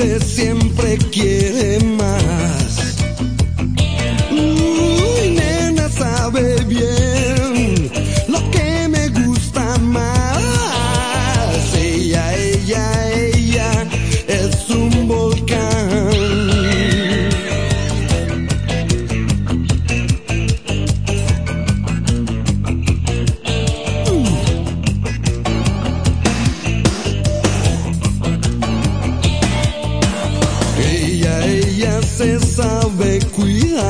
gente siempre quiere sabe cuidar.